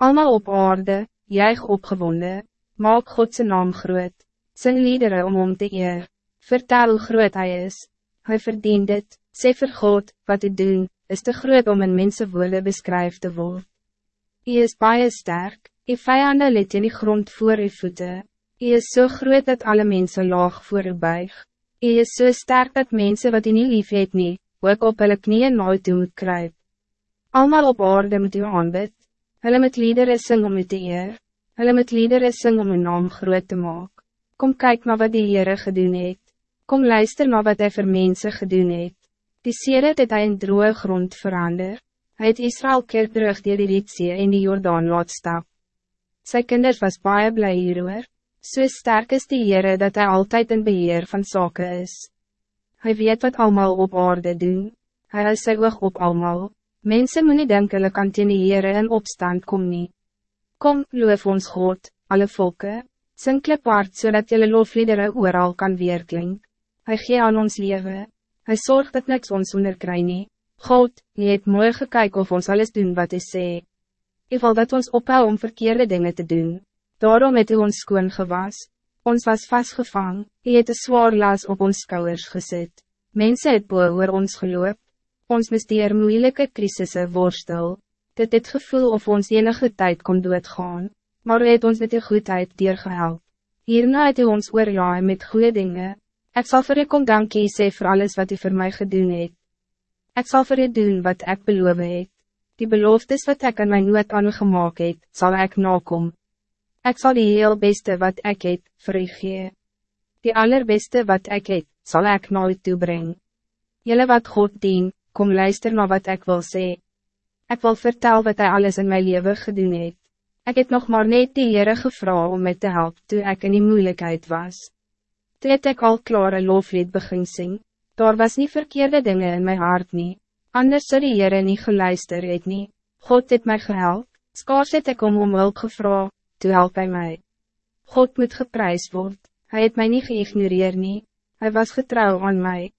Allemaal op aarde, juig opgewonden, maak Godse naam groot, sing liederen om om te eer, vertel hoe groot hij is, hij verdient het, sê vir God, wat hij doen, is te groot om in mensen woorden beskryf te worden. Hij is baie sterk, je vijanden let in die grond voor uw voeten, hij is zo so groot dat alle mensen laag voor u buig, hij is zo so sterk dat mensen wat hij niet lief het nie, ook op hulle knieën nooit toe moet kruip. Almal op aarde moet u aanbid, hulle met liedere sing om u te eer, hulle met liedere sing om uw naam groot te maken. Kom kijk naar wat die Heere gedoen het, kom luister naar wat hij voor mensen gedoen het. Die Sere het hy in droge grond verander, hy het Israël keer terug dier die Rietsie en die Jordaan laat stap. Sy kinders was baie blij hieroor, so sterk is die Heere dat hij altijd in beheer van zaken is. Hij weet wat allemaal op aarde doen, hy hou sy oog op allemaal. Mensen moet nie denk hulle kan teen die Heere in opstand kom nie. Kom, loof ons God, alle volken, sing klipwaard so dat jylle loofliedere ooral kan weerklink. Hy gee aan ons leven, hy zorgt dat niks ons onderkry nie. God, jy het mooi gekyk of ons alles doen wat hy sê. Hy wil dat ons ophou om verkeerde dingen te doen. Daarom het hy ons skoon gewas. Ons was vastgevang, hy het een zwaar las op ons skouwers gezet. Mensen het boe oor ons geloop, ons mis dier moeilike krisisse worstel, dit het gevoel of ons enige tijd kon doodgaan, maar het ons met die goedheid deurgehelp. Hierna het hy ons oorlaai met goede dingen. Ik zal voor u kom dankie sê vir alles wat u voor mij gedoen het. Ik zal voor u doen wat ik beloof het. Die beloftes wat ik aan mijn nood aan u gemaakt het, zal ik nakom. Ik zal die heel beste wat ik het, vir u gee. Die allerbeste wat ik het, zal ik nooit toebrengen. Jullie wat God dien, kom luister naar wat ik wil zeggen. Ik wil vertellen wat hij alles in mijn leven gedoen heeft. Ik heb nog maar net die Heere gevra om mij te helpen toen ik in die moeilijkheid was. Toen het ik al klare looflied begin sing, daar was niet verkeerde dingen in mijn hart nie, anders zou die Heere nie geluister het nie. God het mij gehelp, skaars het ek om om hulp gevra, toe help hy mij. God moet geprijs worden. hij het mij niet geïgnoreerd nie, hy was getrouw aan mij.